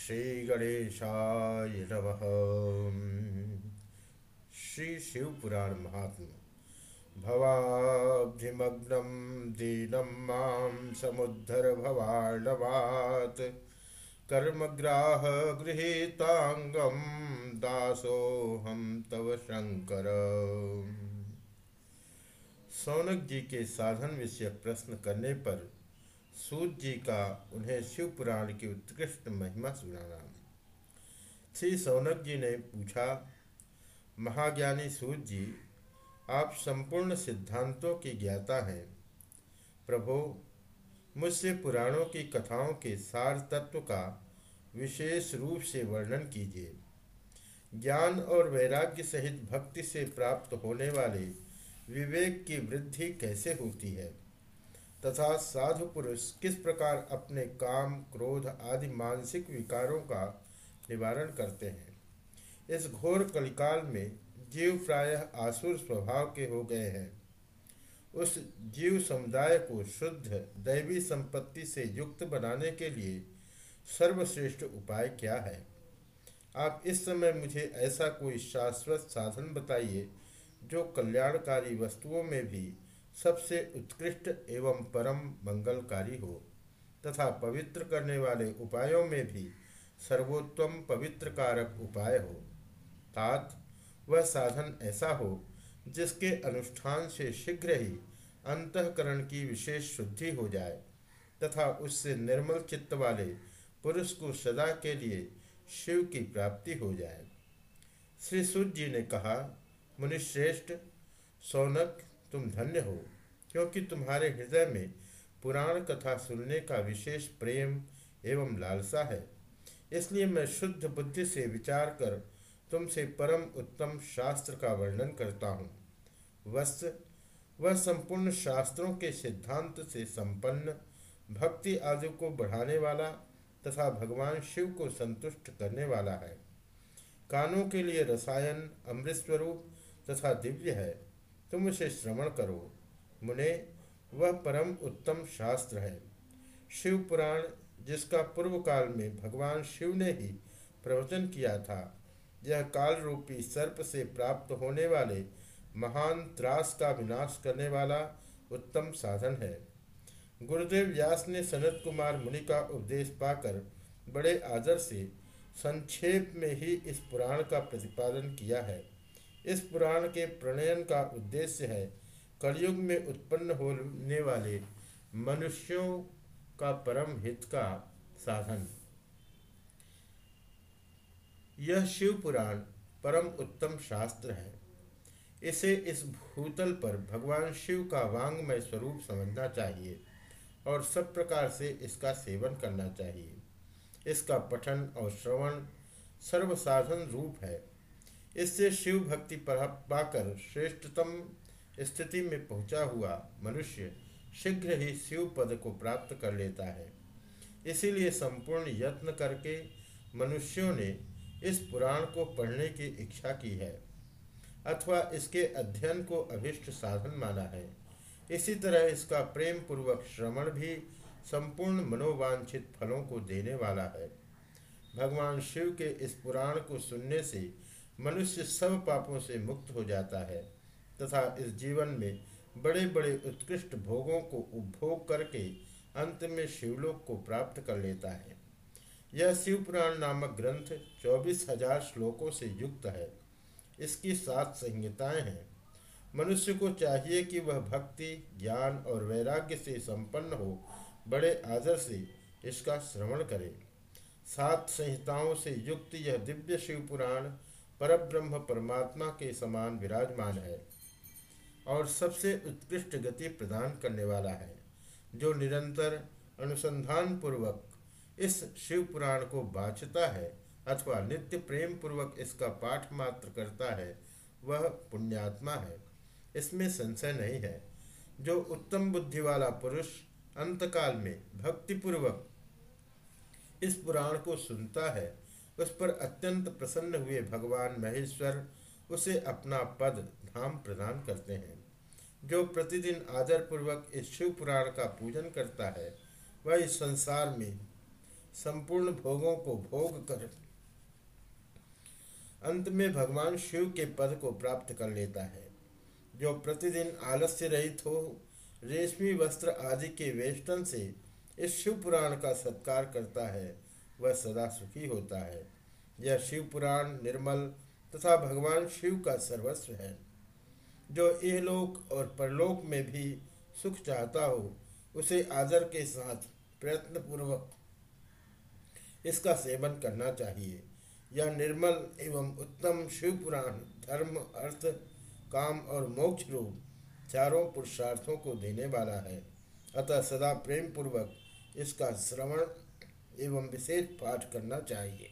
श्री गणेशाय नमः। श्री शिवपुराण महात्मा भवाब्धिमग्नं दीनं माँ समुद्धर भवार्णवात् कर्मग्राह गृहीताङ्गं दासोऽहं तव शंकर सौनक जी के साधन विषय प्रश्न करने पर सूत जी का उन्हें शिव पुराण की उत्कृष्ट महिमा सुनाना। श्री सौनक जी ने पूछा, महाज्ञानी सूत जी, आप संपूर्ण सिद्धांतों की ज्ञाता हैं। प्रभो, मुझसे पुराणों की कथाओं के सार तत्व का विशेष रूप से वर्णन कीजिए। ज्ञान और वैराग्य सहित भक्ति से प्राप्त होने वाले विवेक की वृद्धि कैसे होती है? तथा साधु पुरुष किस प्रकार अपने काम, क्रोध आदि मानसिक विकारों का निवारण करते हैं? इस घोर कलिकाल में जीव प्रायः आसुर स्वभाव के हो गए हैं। उस जीव समुदाय को शुद्ध, दैवी संपत्ति से युक्त बनाने के लिए सर्वश्रेष्ठ उपाय क्या है? आप इस समय मुझे ऐसा कोई शाश्वत साधन बताइए, जो कल्याणकारी वस्तुओं में भी सबसे उत्कृष्ट एवं परम मंगलकारी हो, तथा पवित्र करने वाले उपायों में भी सर्वोत्तम पवित्र कारक उपाय हो। तात, वह साधन ऐसा हो, जिसके अनुष्ठान से शीघ्र ही अंतकरण की विशेष शुद्धि हो जाए, तथा उससे निर्मल चित्त वाले पुरुष को सदा के लिए शिव की प्राप्ति हो जाए। श्री सूर्य जी ने कहा, मुनिश्रेष्ठ, सौनक तुम धन्य हो, क्योंकि तुम्हारे हृदय में पुराण कथा सुनने का विशेष प्रेम एवं लालसा है। इसलिए मैं शुद्ध बुद्धि से विचार कर तुमसे परम उत्तम शास्त्र का वर्णन करता हूँ। वस्त वह संपूर्ण शास्त्रों के सिद्धांत से संपन्न, भक्ति आदि को बढ़ाने वाला तथा भगवान शिव को संतुष्ट करने वाला है। कानों के लिए रसायन, अमृत स्वरूप तथा दिव्य है। तुम उसे श्रवण करो। मुने, वह परम उत्तम शास्त्र है। शिव पुराण जिसका पूर्व काल में भगवान शिव ने ही प्रवचन किया था, यह काल रूपी सर्प से प्राप्त होने वाले महान त्रास का विनाश करने वाला उत्तम साधन है। गुरुदेव व्यास ने सनत कुमार मुनि का उपदेश पाकर बड़े आदर से संक्षेप में ही इस पुराण का प्रतिपादन किया है। इस पुराण के प्रणयन का उद्देश्य है कलयुग में उत्पन्न होने वाले मनुष्यों का परम हित का साधन। यह शिव पुराण परम उत्तम शास्त्र है। इसे इस भूतल पर भगवान शिव का वांगमय स्वरूप समझना चाहिए और सब प्रकार से इसका सेवन करना चाहिए। इसका पठन और श्रवण सर्वसाधन रूप है। इससे शिव भक्ति पाकर श्रेष्ठतम स्थिति में पहुँचा हुआ मनुष्य शीघ्र ही शिव पद को प्राप्त कर लेता है। इसीलिए संपूर्ण यत्न करके मनुष्यों ने इस पुराण को पढ़ने की इच्छा की है, अथवा इसके अध्ययन को अभिष्ट साधन माना है। इसी तरह इसका प्रेम पूर्वक श्रवण भी संपूर्ण मनोवांछित फलों को देने वाला है। भगवान शिव के इस पुराण को सुनने से मनुष्य सब पापों से मुक्त हो जाता है तथा इस जीवन में बड़े बड़े उत्कृष्ट भोगों को उपभोग करके अंत में शिवलोक को प्राप्त कर लेता है। यह शिवपुराण नामक ग्रंथ चौबीस हज़ार श्लोकों से युक्त है। इसकी सात संहिताएँ हैं। मनुष्य को चाहिए कि वह भक्ति, ज्ञान और वैराग्य से संपन्न हो, बड़े आदर से इसका श्रवण करे। सात संहिताओं से युक्त यह दिव्य शिवपुराण पुराण परब्रह्म परमात्मा के समान विराजमान है और सबसे उत्कृष्ट गति प्रदान करने वाला है, जो निरंतर अनुसंधान पूर्वक इस शिव पुराण को बाँचता है अथवा नित्य प्रेम पूर्वक इसका पाठ मात्र करता है, वह पुण्यात्मा है। इसमें संशय नहीं है, जो उत्तम बुद्धि वाला पुरुष अंतकाल में भक्तिपूर्वक इस पुराण को सुनता है उस पर अत्यंत प्रसन्न हुए भगवान महेश्वर उसे अपना पद, धाम प्रदान करते हैं। जो प्रतिदिन आदरपूर्वक इस शिव पुराण का पूजन करता है, वह इस संसार में संपूर्ण भोगों को भोग कर अंत में भगवान शिव के पद को प्राप्त कर लेता है। जो प्रतिदिन आलस्य रहित हो, रेशमी वस्त्र आदि के वेष्टन से इस शिव पुराण का सत्कार करता है वह सदा सुखी होता है। यह शिव पुराण, निर्मल तथा भगवान शिव का सर्वस्व है। जो इहलोक और परलोक में भी सुख चाहता हो, उसे आदर के साथ प्रयत्नपूर्वक इसका सेवन करना चाहिए। यह निर्मल एवं उत्तम शिव पुराण, धर्म, अर्थ, काम और मोक्ष रूप चारों पुरुषार्थों को देने वाला है। अतः सदा प्रेम पूर्वक इसका श्रवण एवं विशेष पाठ करना चाहिए।